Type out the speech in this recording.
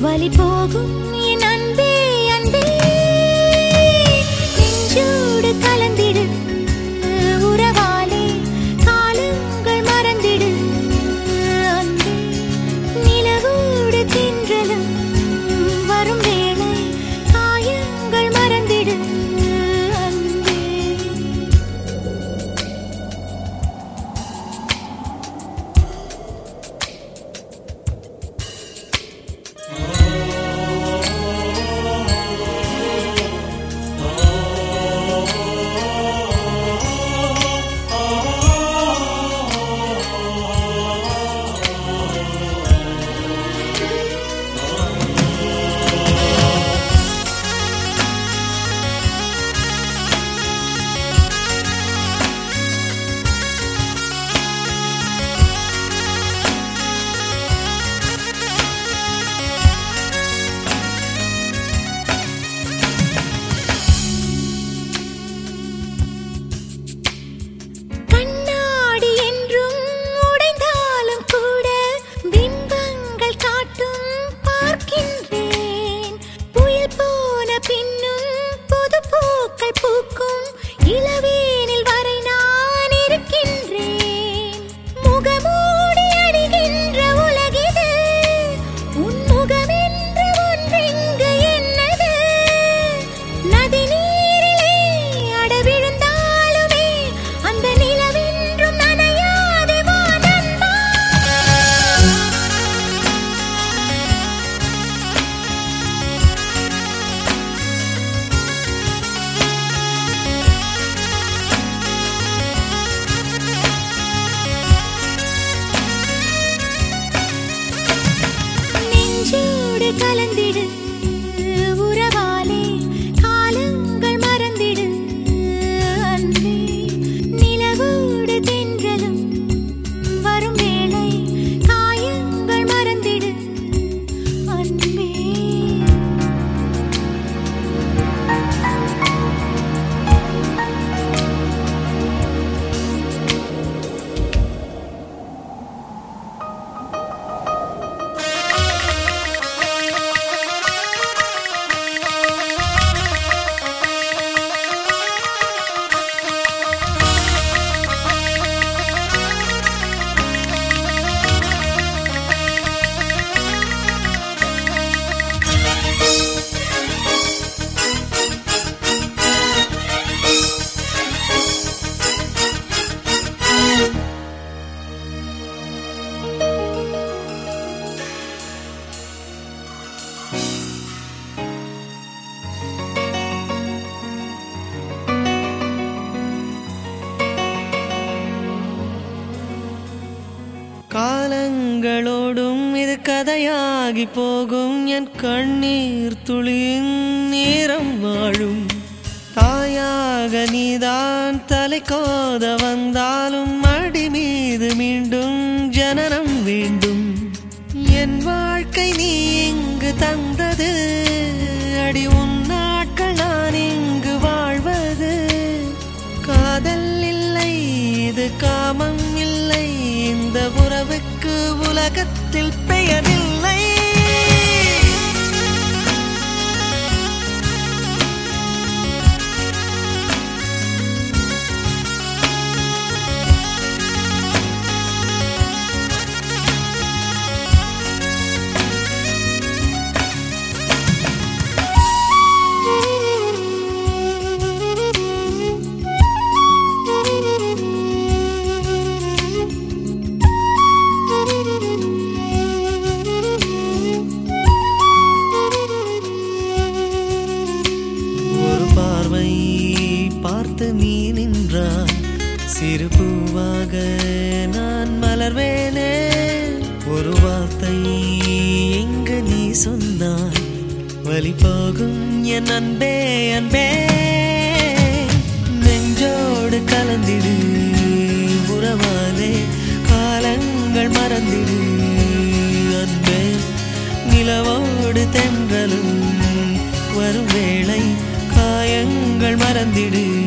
வழி போகும் கரங்களோடும் இது கதையாகி போகும். என் கண்ணீர் துளியின் நேரம் வாழும். தாயாக நீதான் தலை கோத வந்தாலும் அடி மீது மீண்டும் ஜனனம் வேண்டும். என் வாழ்க்கை நீ இங்கு தந்தது. அடி உலகத்தில் பெயரில்லை. பார்வை பார்த்து நீ நின்றாய். சிறு பூவாக நான் மலர்வேனே. ஒரு வார்த்தை எங்கு நீ சொன்னாய்? வழி போகும் என் அன்பே அன்பே. நெஞ்சோடு கலந்திடு உறவாலே காலங்கள் மறந்திடு. மறந்திடு